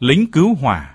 lính cứu hỏa.